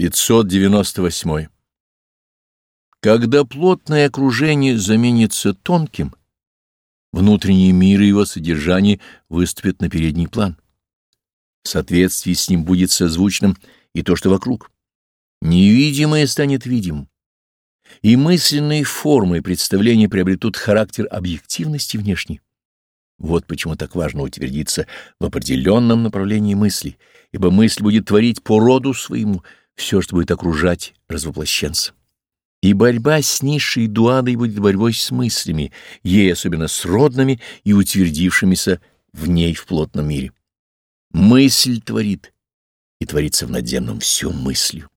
598. Когда плотное окружение заменится тонким, внутренний мир и его содержание выступят на передний план. В соответствии с ним будет созвучным и то, что вокруг. Невидимое станет видимым, и мысленные формы и представления приобретут характер объективности внешней. Вот почему так важно утвердиться в определенном направлении мысли, ибо мысль будет творить по роду своему — все, что будет окружать развоплощенца. И борьба с низшей дуадой будет борьбой с мыслями, ей особенно с родными и утвердившимися в ней в плотном мире. Мысль творит, и творится в надземном все мыслью.